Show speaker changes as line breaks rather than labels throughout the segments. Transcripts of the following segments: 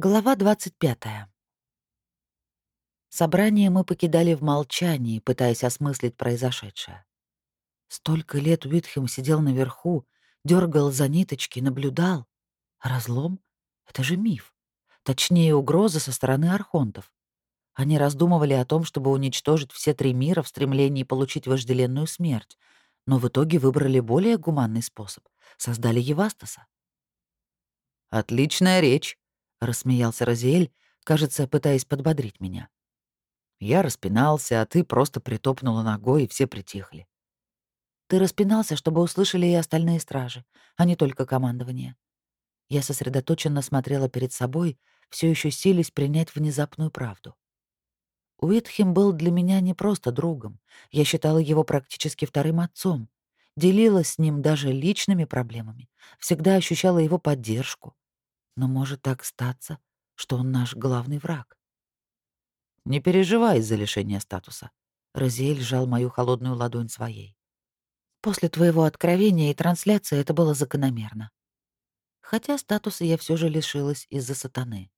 Глава 25. Собрание мы покидали в молчании, пытаясь осмыслить произошедшее. Столько лет Уитхем сидел наверху, дергал за ниточки, наблюдал. Разлом — это же миф. Точнее, угроза со стороны архонтов. Они раздумывали о том, чтобы уничтожить все три мира в стремлении получить вожделенную смерть, но в итоге выбрали более гуманный способ — создали Евастаса. «Отличная речь», — рассмеялся Розиэль, кажется, пытаясь подбодрить меня. Я распинался, а ты просто притопнула ногой, и все притихли. Ты распинался, чтобы услышали и остальные стражи, а не только командование. Я сосредоточенно смотрела перед собой, все еще сились принять внезапную правду. Уитхем был для меня не просто другом. Я считала его практически вторым отцом. Делилась с ним даже личными проблемами. Всегда ощущала его поддержку. Но может так статься, что он наш главный враг. «Не переживай из-за лишения статуса». Розиэль сжал мою холодную ладонь своей. «После твоего откровения и трансляции это было закономерно. Хотя статуса я все же лишилась из-за сатаны».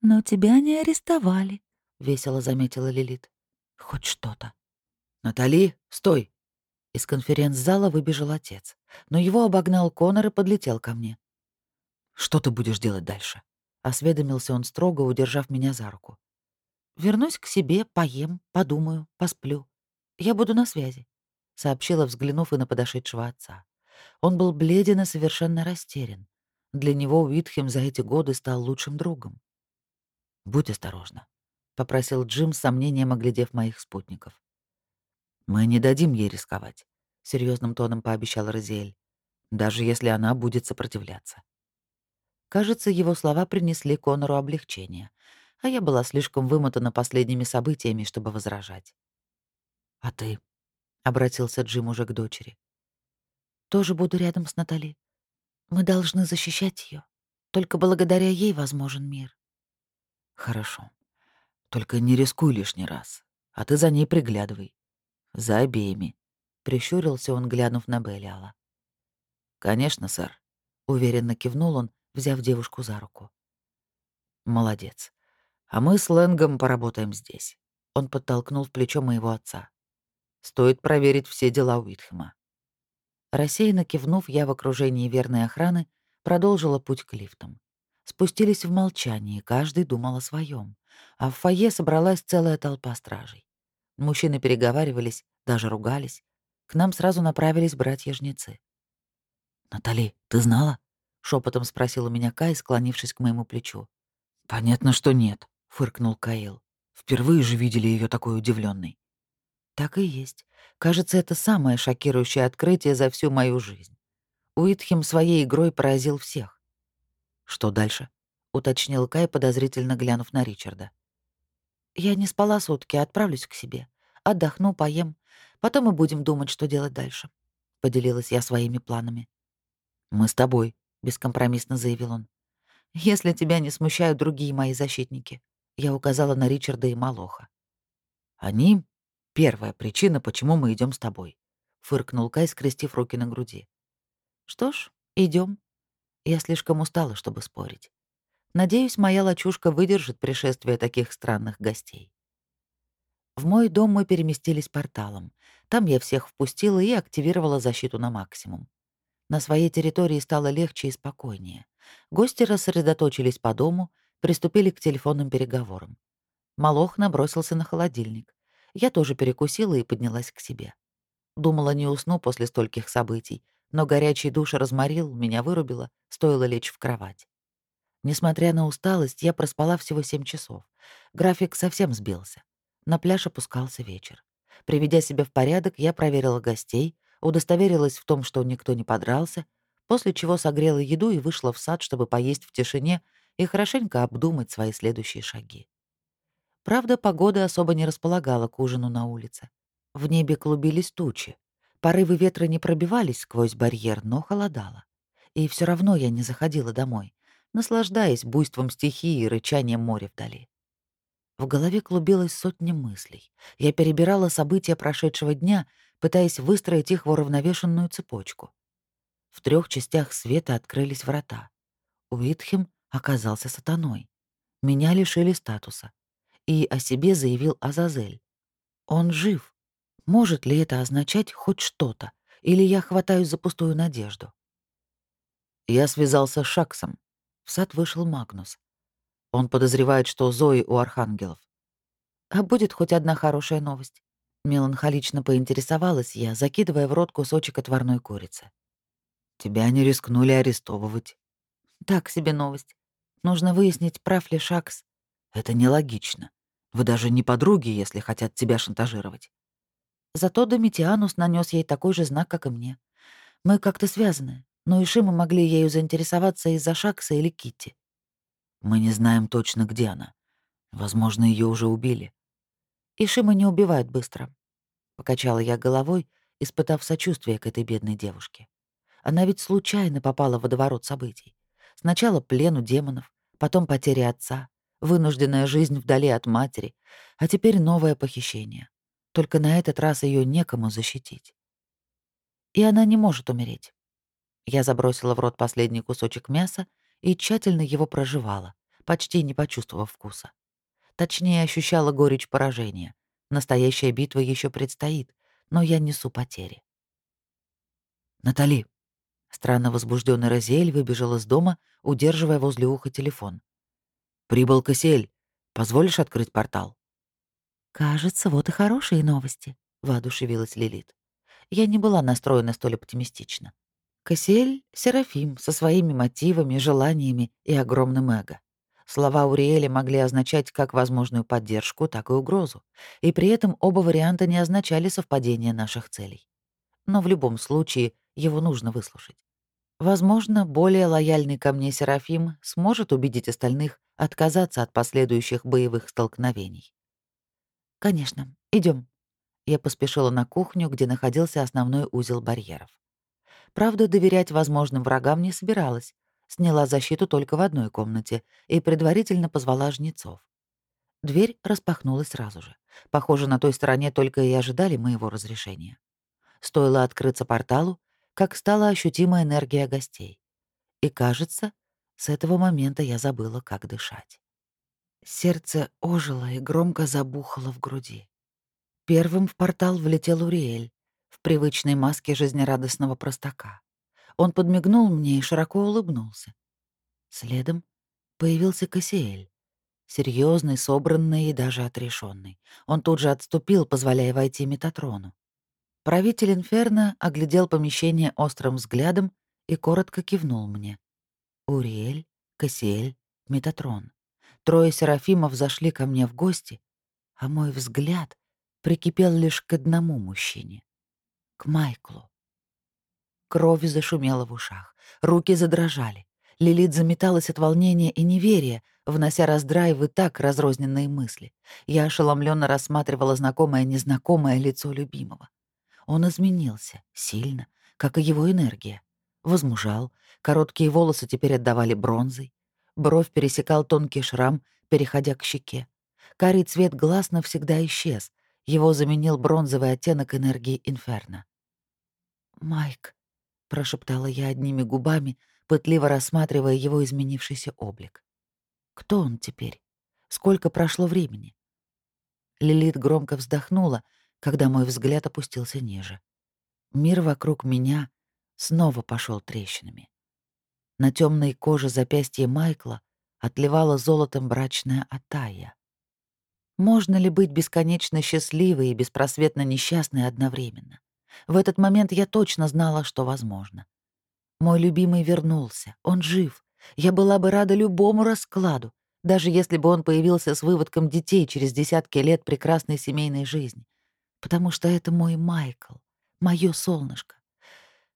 «Но тебя не арестовали», — весело заметила Лилит. «Хоть что-то». «Натали, стой!» Из конференц-зала выбежал отец, но его обогнал Конор и подлетел ко мне. «Что ты будешь делать дальше?» — осведомился он строго, удержав меня за руку. «Вернусь к себе, поем, подумаю, посплю. Я буду на связи», — сообщила, взглянув и на подошедшего отца. Он был бледен и совершенно растерян. Для него Уитхем за эти годы стал лучшим другом. «Будь осторожна», — попросил Джим с сомнением, оглядев моих спутников. «Мы не дадим ей рисковать», — серьезным тоном пообещал Розиэль, «даже если она будет сопротивляться». Кажется, его слова принесли Конору облегчение, а я была слишком вымотана последними событиями, чтобы возражать. «А ты?» — обратился Джим уже к дочери. «Тоже буду рядом с Натали. Мы должны защищать ее. Только благодаря ей возможен мир». «Хорошо. Только не рискуй лишний раз. А ты за ней приглядывай. За обеими», — прищурился он, глянув на Белиала. «Конечно, сэр», — уверенно кивнул он, взяв девушку за руку. «Молодец. А мы с Лэнгом поработаем здесь». Он подтолкнул в плечо моего отца. «Стоит проверить все дела Уитхэма». Рассеянно кивнув, я в окружении верной охраны продолжила путь к лифтам. Спустились в молчании, каждый думал о своем, а в фойе собралась целая толпа стражей. Мужчины переговаривались, даже ругались. К нам сразу направились братья-жнецы. «Натали, ты знала?» — шепотом спросил у меня Кай, склонившись к моему плечу. «Понятно, что нет», — фыркнул Каил. «Впервые же видели ее такой удивленной. Так и есть. Кажется, это самое шокирующее открытие за всю мою жизнь. Уитхем своей игрой поразил всех. «Что дальше?» — уточнил Кай, подозрительно глянув на Ричарда. «Я не спала сутки, отправлюсь к себе. Отдохну, поем. Потом мы будем думать, что делать дальше», — поделилась я своими планами. «Мы с тобой», — бескомпромиссно заявил он. «Если тебя не смущают другие мои защитники», — я указала на Ричарда и Малоха. «Они — первая причина, почему мы идем с тобой», — фыркнул Кай, скрестив руки на груди. «Что ж, идем. Я слишком устала, чтобы спорить. Надеюсь, моя лачушка выдержит пришествие таких странных гостей». В мой дом мы переместились порталом. Там я всех впустила и активировала защиту на максимум. На своей территории стало легче и спокойнее. Гости рассредоточились по дому, приступили к телефонным переговорам. Малох набросился на холодильник. Я тоже перекусила и поднялась к себе. Думала, не усну после стольких событий, но горячий душ разморил, меня вырубило, стоило лечь в кровать. Несмотря на усталость, я проспала всего семь часов. График совсем сбился. На пляж опускался вечер. Приведя себя в порядок, я проверила гостей, удостоверилась в том, что никто не подрался, после чего согрела еду и вышла в сад, чтобы поесть в тишине и хорошенько обдумать свои следующие шаги. Правда, погода особо не располагала к ужину на улице. В небе клубились тучи. Порывы ветра не пробивались сквозь барьер, но холодало. И все равно я не заходила домой, наслаждаясь буйством стихии и рычанием моря вдали. В голове клубилась сотни мыслей. Я перебирала события прошедшего дня пытаясь выстроить их в уравновешенную цепочку. В трех частях света открылись врата. Уитхем оказался сатаной. Меня лишили статуса. И о себе заявил Азазель. Он жив. Может ли это означать хоть что-то? Или я хватаюсь за пустую надежду? Я связался с Шаксом. В сад вышел Магнус. Он подозревает, что Зои у архангелов. А будет хоть одна хорошая новость? Меланхолично поинтересовалась я, закидывая в рот кусочек отварной курицы. Тебя не рискнули арестовывать. Так себе новость. Нужно выяснить, прав ли Шакс. Это нелогично. Вы даже не подруги, если хотят тебя шантажировать. Зато Домитианус нанес ей такой же знак, как и мне. Мы как-то связаны, но и Шима могли ею заинтересоваться из-за Шакса или Китти. Мы не знаем точно, где она. Возможно, ее уже убили. Ишима не убивают быстро. Покачала я головой, испытав сочувствие к этой бедной девушке. Она ведь случайно попала в водоворот событий. Сначала плен у демонов, потом потеря отца, вынужденная жизнь вдали от матери, а теперь новое похищение. Только на этот раз ее некому защитить. И она не может умереть. Я забросила в рот последний кусочек мяса и тщательно его проживала, почти не почувствовав вкуса. Точнее, ощущала горечь поражения. Настоящая битва еще предстоит, но я несу потери. «Натали!» Странно возбужденный Розель выбежал из дома, удерживая возле уха телефон. «Прибыл Кассиэль. Позволишь открыть портал?» «Кажется, вот и хорошие новости», — воодушевилась Лилит. Я не была настроена столь оптимистично. Кассиэль — Серафим со своими мотивами, желаниями и огромным эго. Слова Уриэля могли означать как возможную поддержку, так и угрозу, и при этом оба варианта не означали совпадения наших целей. Но в любом случае его нужно выслушать. Возможно, более лояльный ко мне Серафим сможет убедить остальных отказаться от последующих боевых столкновений. «Конечно, идем. Я поспешила на кухню, где находился основной узел барьеров. Правда, доверять возможным врагам не собиралась, сняла защиту только в одной комнате и предварительно позвала жнецов. Дверь распахнулась сразу же. Похоже, на той стороне только и ожидали моего разрешения. Стоило открыться порталу, как стала ощутима энергия гостей. И, кажется, с этого момента я забыла, как дышать. Сердце ожило и громко забухало в груди. Первым в портал влетел Уриэль в привычной маске жизнерадостного простака. Он подмигнул мне и широко улыбнулся. Следом появился Кассиэль. Серьезный, собранный и даже отрешенный. Он тут же отступил, позволяя войти Метатрону. Правитель Инферно оглядел помещение острым взглядом и коротко кивнул мне. Уриэль, Кассиэль, Метатрон. Трое серафимов зашли ко мне в гости, а мой взгляд прикипел лишь к одному мужчине — к Майклу. Кровь зашумела в ушах, руки задрожали. Лилит заметалась от волнения и неверия, внося раздрай в и так разрозненные мысли. Я ошеломленно рассматривала знакомое незнакомое лицо любимого. Он изменился, сильно, как и его энергия. Возмужал, короткие волосы теперь отдавали бронзой. Бровь пересекал тонкий шрам, переходя к щеке. Карий цвет глаз навсегда исчез. Его заменил бронзовый оттенок энергии Инферно. «Майк», прошептала я одними губами, пытливо рассматривая его изменившийся облик. Кто он теперь? Сколько прошло времени? Лилит громко вздохнула, когда мой взгляд опустился ниже. Мир вокруг меня снова пошел трещинами. На темной коже запястья Майкла отливала золотом брачная атая. Можно ли быть бесконечно счастливой и беспросветно несчастной одновременно? В этот момент я точно знала, что возможно. Мой любимый вернулся, он жив. Я была бы рада любому раскладу, даже если бы он появился с выводком детей через десятки лет прекрасной семейной жизни. Потому что это мой Майкл, моё солнышко.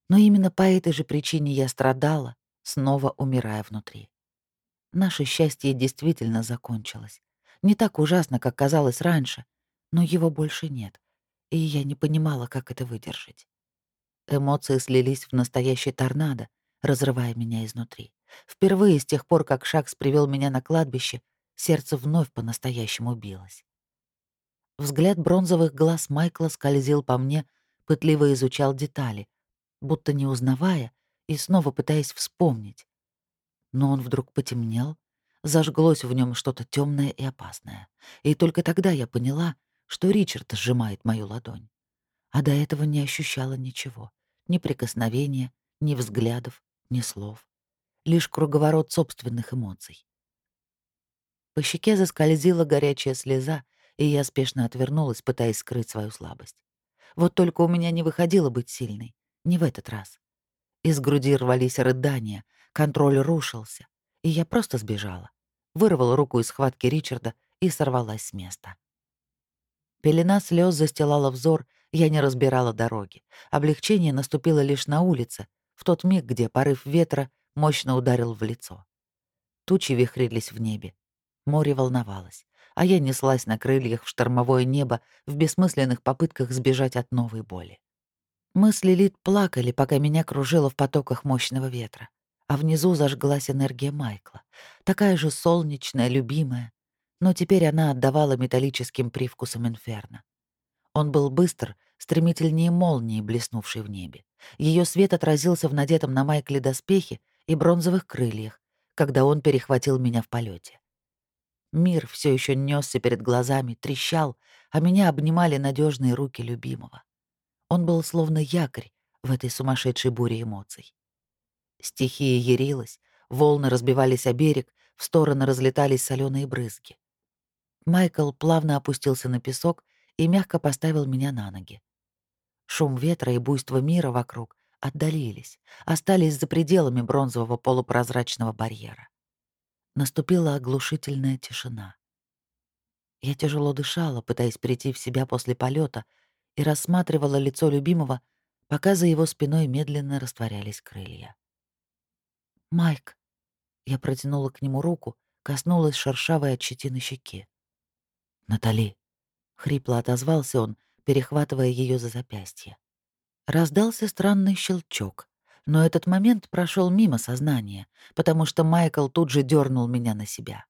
Но именно по этой же причине я страдала, снова умирая внутри. Наше счастье действительно закончилось. Не так ужасно, как казалось раньше, но его больше нет и я не понимала, как это выдержать. Эмоции слились в настоящий торнадо, разрывая меня изнутри. Впервые с тех пор, как Шакс привел меня на кладбище, сердце вновь по-настоящему билось. Взгляд бронзовых глаз Майкла скользил по мне, пытливо изучал детали, будто не узнавая и снова пытаясь вспомнить. Но он вдруг потемнел, зажглось в нем что-то темное и опасное. И только тогда я поняла, что Ричард сжимает мою ладонь. А до этого не ощущала ничего. Ни прикосновения, ни взглядов, ни слов. Лишь круговорот собственных эмоций. По щеке заскользила горячая слеза, и я спешно отвернулась, пытаясь скрыть свою слабость. Вот только у меня не выходило быть сильной. Не в этот раз. Из груди рвались рыдания, контроль рушился, и я просто сбежала. Вырвала руку из схватки Ричарда и сорвалась с места. Пелена слез застилала взор, я не разбирала дороги. Облегчение наступило лишь на улице, в тот миг, где порыв ветра мощно ударил в лицо. Тучи вихрились в небе. Море волновалось, а я неслась на крыльях в штормовое небо в бессмысленных попытках сбежать от новой боли. Мы с Лилит плакали, пока меня кружило в потоках мощного ветра, а внизу зажглась энергия Майкла, такая же солнечная, любимая, но теперь она отдавала металлическим привкусом инферно. Он был быстр, стремительнее молнии, блеснувшей в небе. Ее свет отразился в надетом на Майкле доспехе и бронзовых крыльях, когда он перехватил меня в полете. Мир все еще несся перед глазами, трещал, а меня обнимали надежные руки любимого. Он был словно якорь в этой сумасшедшей буре эмоций. Стихия ярилась, волны разбивались о берег, в стороны разлетались соленые брызги. Майкл плавно опустился на песок и мягко поставил меня на ноги. Шум ветра и буйство мира вокруг отдалились, остались за пределами бронзового полупрозрачного барьера. Наступила оглушительная тишина. Я тяжело дышала, пытаясь прийти в себя после полета, и рассматривала лицо любимого, пока за его спиной медленно растворялись крылья. «Майк!» Я протянула к нему руку, коснулась шершавой от щетины щеки. «Натали!» — хрипло отозвался он, перехватывая ее за запястье. Раздался странный щелчок, но этот момент прошел мимо сознания, потому что Майкл тут же дернул меня на себя.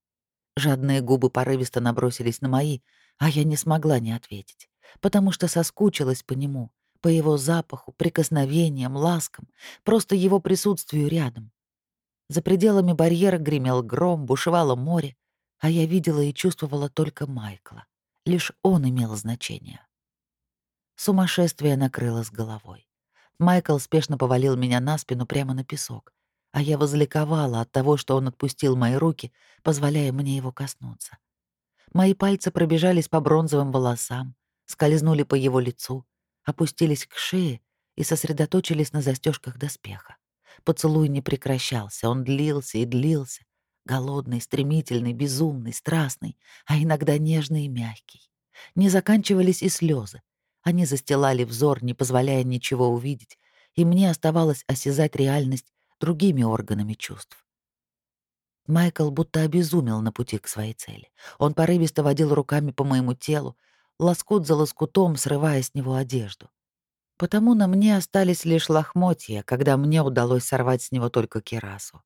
Жадные губы порывисто набросились на мои, а я не смогла не ответить, потому что соскучилась по нему, по его запаху, прикосновениям, ласкам, просто его присутствию рядом. За пределами барьера гремел гром, бушевало море, а я видела и чувствовала только Майкла. Лишь он имел значение. Сумасшествие накрыло с головой. Майкл спешно повалил меня на спину прямо на песок, а я возликовала от того, что он отпустил мои руки, позволяя мне его коснуться. Мои пальцы пробежались по бронзовым волосам, скользнули по его лицу, опустились к шее и сосредоточились на застежках доспеха. Поцелуй не прекращался, он длился и длился, голодный, стремительный, безумный, страстный, а иногда нежный и мягкий. Не заканчивались и слезы, они застилали взор, не позволяя ничего увидеть, и мне оставалось осязать реальность другими органами чувств. Майкл будто обезумел на пути к своей цели. Он порывисто водил руками по моему телу, лоскут за лоскутом, срывая с него одежду. Потому на мне остались лишь лохмотья, когда мне удалось сорвать с него только кирасу.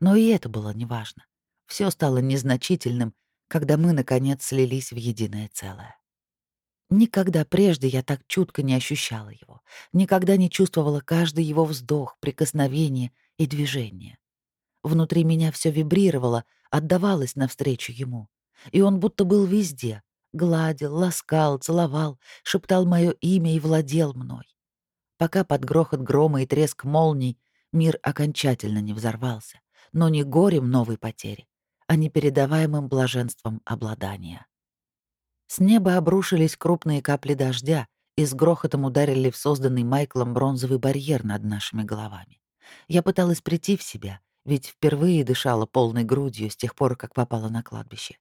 Но и это было неважно. Все стало незначительным, когда мы, наконец, слились в единое целое. Никогда прежде я так чутко не ощущала его, никогда не чувствовала каждый его вздох, прикосновение и движение. Внутри меня все вибрировало, отдавалось навстречу ему. И он будто был везде, гладил, ласкал, целовал, шептал мое имя и владел мной. Пока под грохот грома и треск молний мир окончательно не взорвался, но не горем новой потери, а непередаваемым блаженством обладания. С неба обрушились крупные капли дождя и с грохотом ударили в созданный Майклом бронзовый барьер над нашими головами. Я пыталась прийти в себя, ведь впервые дышала полной грудью с тех пор, как попала на кладбище.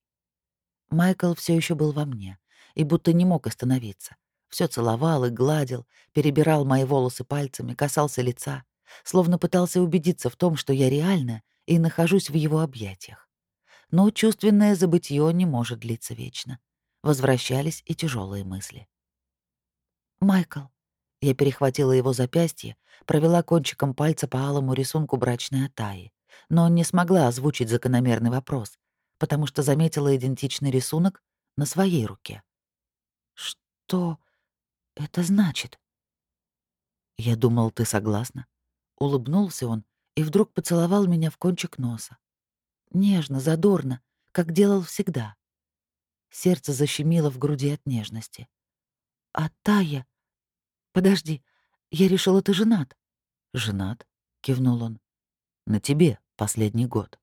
Майкл все еще был во мне и будто не мог остановиться. Все целовал и гладил, перебирал мои волосы пальцами, касался лица, словно пытался убедиться в том, что я реальна и нахожусь в его объятиях. Но чувственное забытье не может длиться вечно возвращались и тяжелые мысли. «Майкл». Я перехватила его запястье, провела кончиком пальца по алому рисунку брачной атаи, но не смогла озвучить закономерный вопрос, потому что заметила идентичный рисунок на своей руке. «Что это значит?» «Я думал, ты согласна». Улыбнулся он и вдруг поцеловал меня в кончик носа. Нежно, задорно, как делал всегда. Сердце защемило в груди от нежности. «А Тая...» «Подожди, я решила, ты женат». «Женат?» — кивнул он. «На тебе последний год».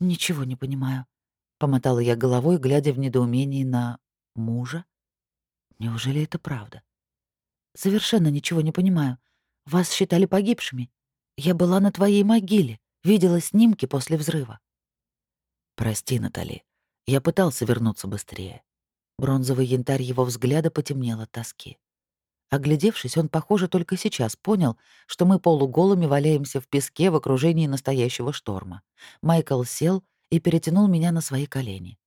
«Ничего не понимаю», — помотала я головой, глядя в недоумении на мужа. «Неужели это правда?» «Совершенно ничего не понимаю. Вас считали погибшими. Я была на твоей могиле, видела снимки после взрыва».
«Прости, Натали. Я пытался вернуться быстрее».
Бронзовый янтарь его взгляда потемнел от тоски. Оглядевшись, он, похоже, только сейчас понял, что мы полуголыми валяемся в песке в окружении настоящего шторма. Майкл сел и перетянул меня на свои колени.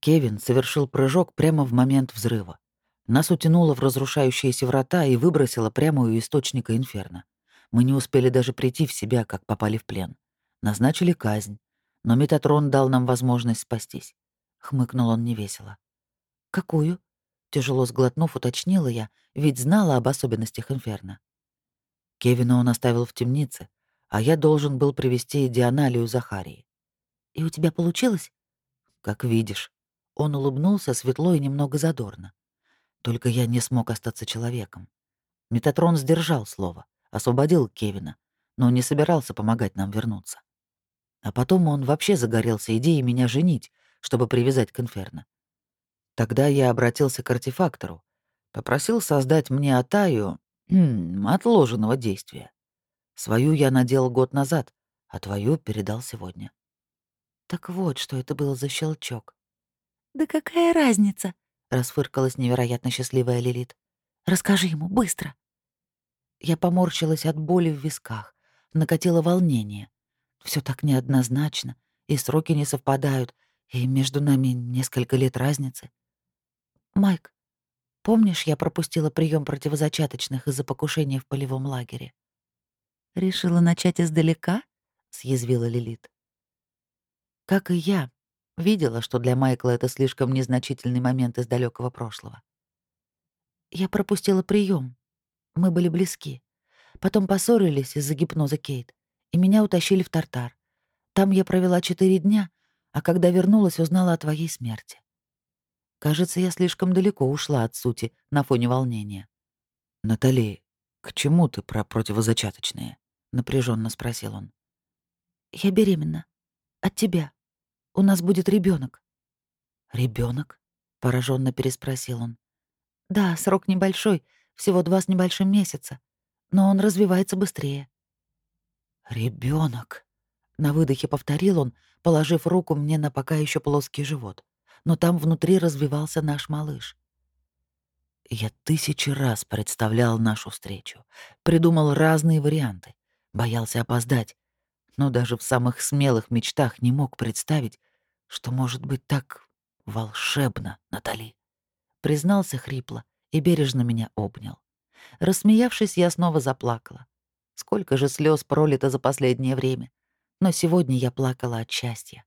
Кевин совершил прыжок прямо в момент взрыва. Нас утянуло в разрушающиеся врата и выбросило прямо у источника инферно. Мы не успели даже прийти в себя, как попали в плен. Назначили казнь, но Метатрон дал нам возможность спастись. Хмыкнул он невесело. «Какую?» Тяжело сглотнув, уточнила я, ведь знала об особенностях Инферно. Кевина он оставил в темнице, а я должен был привести Дианалию Захарии. «И у тебя получилось?» «Как видишь». Он улыбнулся светло и немного задорно. Только я не смог остаться человеком. Метатрон сдержал слово, освободил Кевина, но не собирался помогать нам вернуться. А потом он вообще загорелся идеей меня женить, чтобы привязать к Инферно. Тогда я обратился к артефактору, попросил создать мне Атаю м, отложенного действия. Свою я надел год назад, а твою передал сегодня.
Так вот, что это был за щелчок.
«Да какая разница?»
— расфыркалась невероятно счастливая Лилит.
«Расскажи ему, быстро!»
Я поморщилась от боли в висках, накатило волнение. Все так неоднозначно, и сроки не совпадают, и между нами несколько лет разницы. «Майк, помнишь, я пропустила прием противозачаточных из-за покушения в полевом лагере?»
«Решила начать издалека?» — съязвила Лилит.
Как и я, видела, что для Майкла это слишком незначительный момент из далекого прошлого. Я пропустила прием. Мы были близки. Потом поссорились из-за гипноза Кейт, и меня утащили в Тартар. Там я провела четыре дня, а когда вернулась, узнала о твоей смерти. Кажется, я слишком далеко ушла от сути на фоне волнения.
«Натали, к чему ты про противозачаточные?» — напряженно спросил он.
«Я беременна. От тебя. У нас будет ребенок.
Ребенок? пораженно переспросил он.
«Да, срок небольшой, всего два с небольшим месяца, но он развивается быстрее».
Ребенок, на выдохе повторил он, положив руку мне на пока еще плоский живот но там внутри развивался наш малыш. Я тысячи раз представлял нашу встречу, придумал разные варианты, боялся опоздать, но даже в самых смелых мечтах не мог представить, что может быть так волшебно, Натали. Признался хрипло и бережно меня обнял. Рассмеявшись, я снова заплакала. Сколько же слез пролито за последнее время. Но сегодня я плакала от счастья.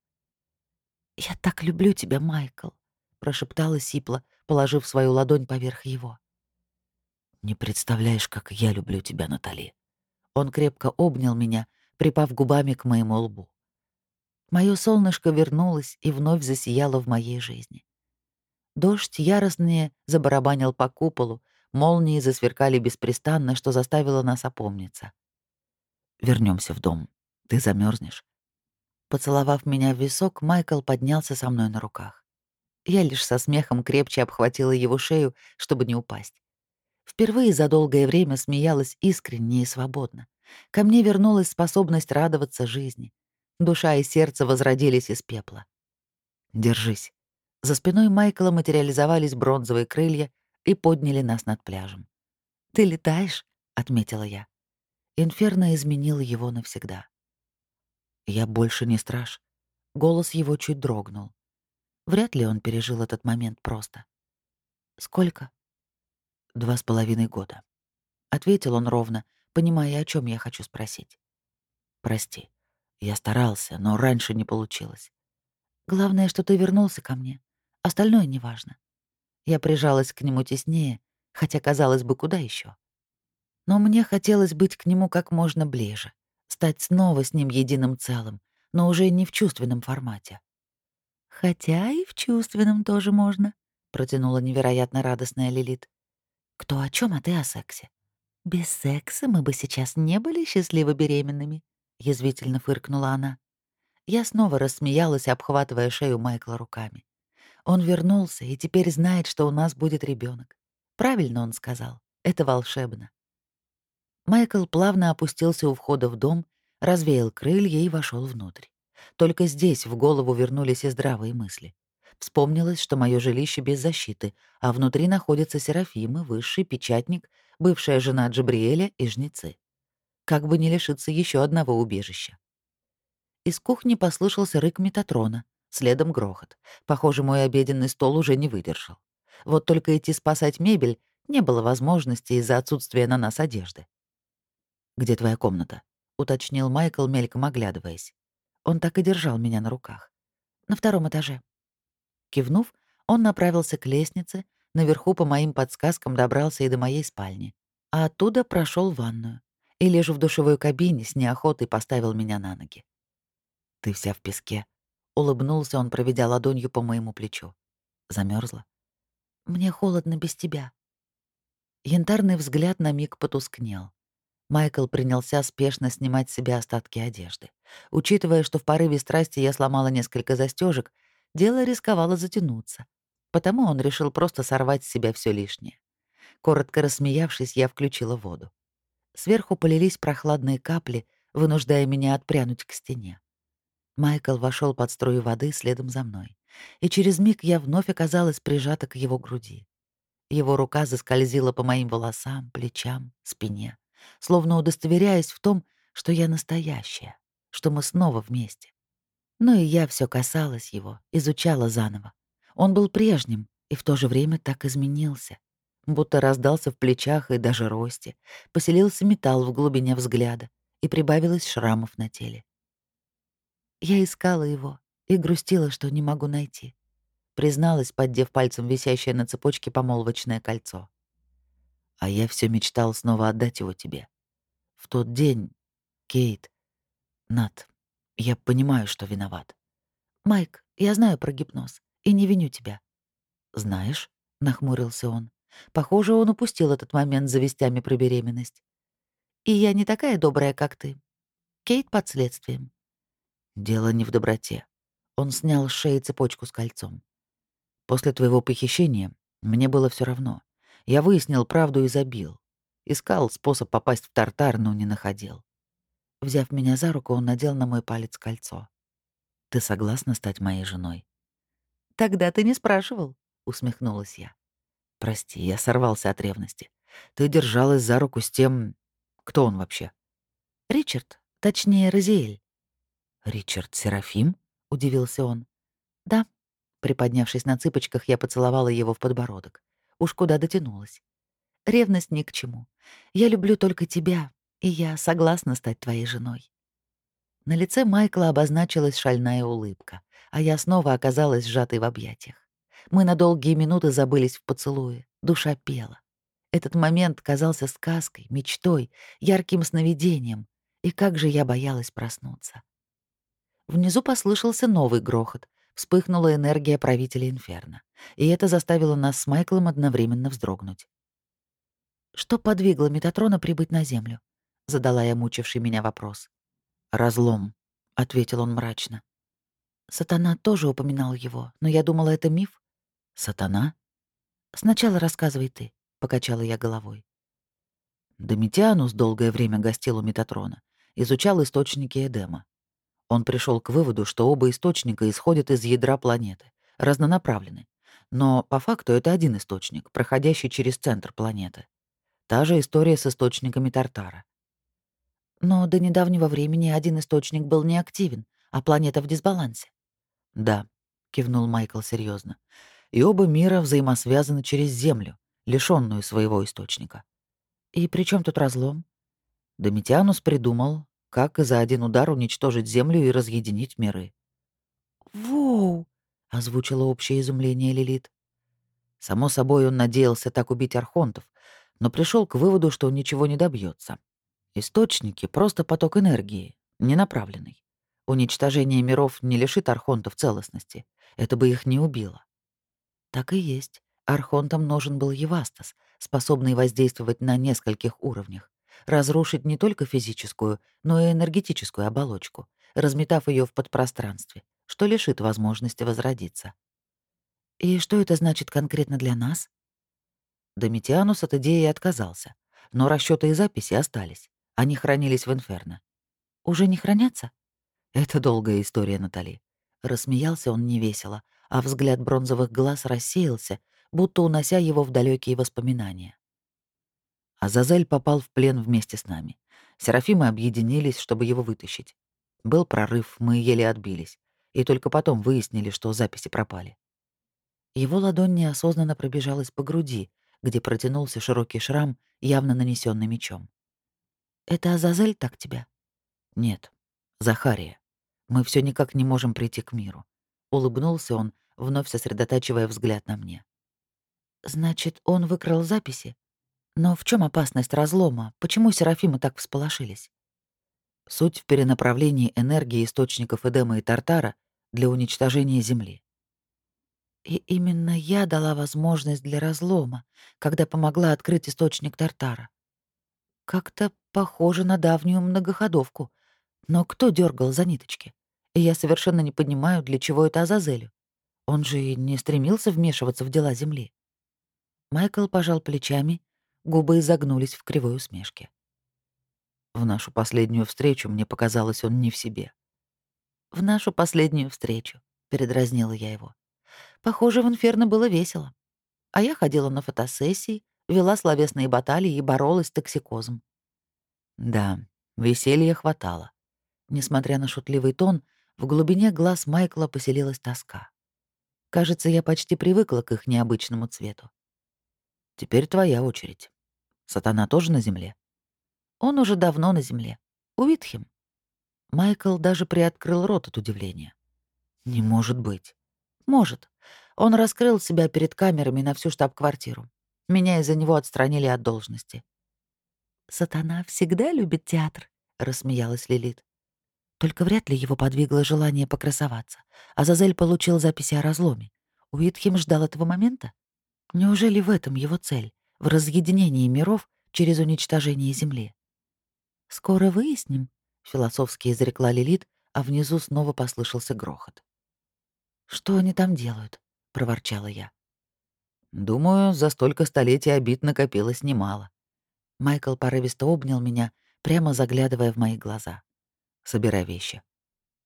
«Я так люблю тебя, Майкл», — прошептала Сипла, положив свою ладонь поверх его.
«Не представляешь, как я люблю тебя, Натали».
Он крепко обнял меня, припав губами к моему лбу. Моё солнышко вернулось и вновь засияло в моей жизни. Дождь яростнее забарабанил по куполу, молнии засверкали беспрестанно, что заставило нас опомниться.
Вернемся в дом. Ты замерзнешь.
Поцеловав меня в висок, Майкл поднялся со мной на руках. Я лишь со смехом крепче обхватила его шею, чтобы не упасть. Впервые за долгое время смеялась искренне и свободно. Ко мне вернулась способность радоваться жизни. Душа и сердце возродились из пепла. «Держись». За спиной Майкла материализовались бронзовые крылья и подняли нас над пляжем. «Ты летаешь?» — отметила я. Инферно изменил его навсегда. Я больше не страж. Голос его чуть дрогнул. Вряд ли он пережил этот момент просто. «Сколько?» «Два с половиной года», — ответил он ровно, понимая, о чем я хочу спросить. «Прости, я старался, но раньше не получилось. Главное, что ты вернулся ко мне. Остальное неважно». Я прижалась к нему теснее, хотя, казалось бы, куда еще. Но мне хотелось быть к нему как можно ближе,
стать снова с ним единым целым, но уже не в чувственном формате. «Хотя и в чувственном тоже можно», — протянула невероятно радостная Лилит. «Кто о чем, а ты о сексе?» «Без секса мы бы сейчас не были счастливо беременными», — язвительно фыркнула она. Я снова рассмеялась, обхватывая шею Майкла руками. Он вернулся и теперь знает, что у нас будет ребенок. Правильно он сказал. Это волшебно. Майкл плавно опустился у входа в дом, развеял крылья и вошел внутрь. Только здесь в голову вернулись и здравые мысли. Вспомнилось, что мое жилище без защиты, а внутри находятся Серафимы, высший печатник, бывшая жена Джабриэля и жнецы. Как бы не лишиться еще одного убежища. Из кухни послышался рык Метатрона, следом грохот. Похоже, мой обеденный стол уже не выдержал. Вот только идти спасать мебель не было возможности из-за отсутствия на нас одежды. «Где твоя комната?» — уточнил Майкл, мельком оглядываясь. Он так и держал меня на руках. «На втором этаже». Кивнув, он направился к лестнице, наверху по моим подсказкам добрался и до моей спальни, а оттуда прошел в ванную и лишь в душевой кабине с неохотой поставил меня на ноги. «Ты вся в песке», — улыбнулся он, проведя ладонью по моему плечу. Замерзла. «Мне холодно без тебя». Янтарный взгляд на миг потускнел. Майкл принялся спешно снимать с себя остатки одежды. Учитывая, что в порыве страсти я сломала несколько застежек, дело рисковало затянуться. Потому он решил просто сорвать с себя все лишнее. Коротко рассмеявшись, я включила воду. Сверху полились прохладные капли, вынуждая меня отпрянуть к стене. Майкл вошел под струю воды следом за мной, и через миг я вновь оказалась прижата к его груди. Его рука заскользила по моим волосам, плечам, спине словно удостоверяясь в том, что я настоящая, что мы снова вместе. Но и я все касалась его, изучала заново. Он был прежним и в то же время так изменился. Будто раздался в плечах и даже росте, поселился металл в глубине взгляда и прибавилось шрамов на теле. Я искала его и грустила, что не могу найти. Призналась, поддев пальцем висящее на цепочке помолвочное кольцо. А я все мечтал снова отдать его тебе. В тот день, Кейт, Нат, я понимаю, что виноват. Майк, я знаю про гипноз и не виню тебя.
Знаешь, нахмурился он. Похоже, он упустил этот момент за вестями про беременность.
И я не такая добрая, как ты. Кейт под следствием.
Дело не в доброте. Он снял с шеи цепочку с кольцом. После твоего похищения мне было все равно. Я выяснил правду и забил. Искал способ попасть в тартар, но не находил. Взяв меня за руку, он надел на мой палец кольцо. «Ты согласна стать моей женой?»
«Тогда ты не спрашивал», — усмехнулась я.
«Прости, я сорвался от ревности. Ты держалась за руку с тем... Кто он вообще?»
«Ричард, точнее, Розиэль».
«Ричард Серафим?» — удивился он.
«Да». Приподнявшись на цыпочках, я поцеловала его в подбородок. Уж куда дотянулась. Ревность ни к чему. Я люблю только тебя, и я согласна стать твоей женой». На лице Майкла обозначилась шальная улыбка, а я снова оказалась сжатой в объятиях. Мы на долгие минуты забылись в поцелуе, душа пела. Этот момент казался сказкой, мечтой, ярким сновидением, и как же я боялась проснуться. Внизу послышался новый грохот, вспыхнула энергия правителя Инферно, и это заставило нас с Майклом одновременно вздрогнуть. «Что подвигло Метатрона прибыть на Землю?» — задала я мучивший меня вопрос.
«Разлом», — ответил он мрачно.
«Сатана тоже упоминал его, но я думала, это миф».
«Сатана?»
«Сначала рассказывай ты», — покачала я головой.
Домитианус долгое время гостил у Метатрона, изучал источники Эдема. Он пришел к выводу, что оба источника исходят из ядра планеты, разнонаправлены. Но по факту это один источник, проходящий через центр планеты. Та же история с источниками Тартара.
Но до недавнего времени один источник был неактивен, а планета в дисбалансе.
Да, кивнул Майкл серьезно. И оба мира взаимосвязаны через Землю, лишенную своего источника.
И при чем тут разлом?
Домитианус придумал, как за один удар уничтожить Землю и разъединить миры.
«Воу!»
— озвучило общее изумление Лилит. Само собой, он надеялся так убить архонтов, но пришел к выводу, что ничего не добьется. Источники — просто поток энергии, ненаправленный. Уничтожение миров не лишит архонтов целостности. Это бы их не убило. Так и есть. Архонтам нужен был Евастас, способный воздействовать на нескольких уровнях, разрушить не только физическую, но и энергетическую оболочку, разметав ее в подпространстве, что лишит возможности возродиться.
И что это значит конкретно для нас?
Домитианус от идеи отказался, но расчеты и записи остались. Они хранились в Инферно.
Уже не хранятся?
Это долгая история, Натали. Рассмеялся он невесело, а взгляд бронзовых глаз рассеялся, будто унося его в далекие воспоминания. Азазель попал в плен вместе с нами. Серафимы объединились, чтобы его вытащить. Был прорыв, мы еле отбились. И только потом выяснили, что записи пропали. Его ладонь неосознанно пробежалась по груди, где протянулся широкий шрам, явно нанесенный мечом.
«Это Азазель так тебя?»
«Нет, Захария. Мы все никак не можем прийти к миру». Улыбнулся он, вновь сосредотачивая взгляд на мне.
«Значит, он выкрал записи? Но в чем опасность разлома? Почему Серафимы так всполошились?»
Суть в перенаправлении энергии источников Эдема и Тартара для уничтожения Земли.
И именно я дала возможность для разлома, когда помогла открыть источник Тартара. Как-то похоже на давнюю многоходовку. Но кто дергал за ниточки? И я совершенно не понимаю, для чего это Азазелю. Он же и не стремился вмешиваться в дела Земли. Майкл пожал плечами, губы изогнулись в кривой усмешке.
В нашу последнюю встречу мне показалось, он не в себе.
«В нашу последнюю встречу», — передразнила я его. «Похоже, в Инферно было весело. А я ходила на фотосессии, вела словесные баталии и боролась с токсикозом».
Да, веселья хватало. Несмотря на шутливый тон, в глубине глаз Майкла поселилась тоска. Кажется, я почти привыкла к их необычному цвету. Теперь твоя очередь. Сатана тоже на земле?
Он уже давно на земле. У.
Майкл даже приоткрыл рот от удивления. Не может быть.
Может. Он раскрыл себя перед камерами на всю штаб-квартиру. Меня из-за него отстранили от должности. «Сатана всегда любит театр», — рассмеялась Лилит. Только вряд ли его подвигло желание покрасоваться. Азазель получил записи о разломе. Уитхем ждал этого момента? Неужели в этом его цель? В разъединении миров через уничтожение Земли? «Скоро выясним», — философски изрекла Лилит, а внизу снова послышался грохот. «Что они там делают?» — проворчала я.
«Думаю, за столько столетий обид накопилось немало».
Майкл порывисто обнял меня, прямо заглядывая в мои глаза.
Собирай вещи».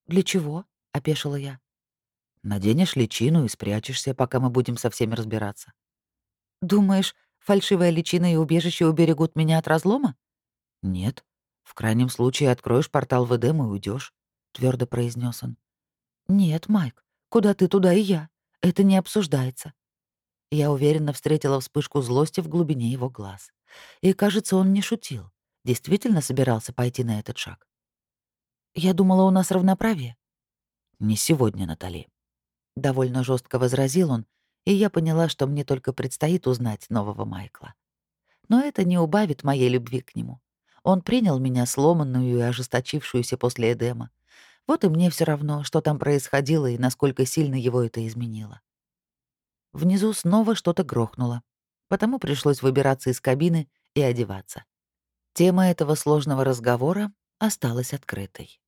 «Для чего?» — опешила я.
«Наденешь личину и спрячешься, пока мы будем со всеми разбираться».
«Думаешь, фальшивая личина и убежище уберегут меня от разлома?»
«Нет. В крайнем случае откроешь портал в Эдем и уйдешь, твердо произнес он.
«Нет, Майк, куда ты, туда и я. Это не обсуждается». Я уверенно встретила вспышку злости в глубине его глаз. И, кажется, он не шутил. Действительно собирался пойти на этот шаг. Я думала, у нас равноправие.
Не сегодня, Натали.
Довольно жестко возразил он, и я поняла, что мне только предстоит узнать нового Майкла. Но это не убавит моей любви к нему. Он принял меня сломанную и ожесточившуюся после Эдема. Вот и мне все равно, что там происходило и насколько сильно его это изменило. Внизу снова что-то грохнуло, потому пришлось выбираться из кабины и одеваться. Тема этого сложного разговора осталась открытой.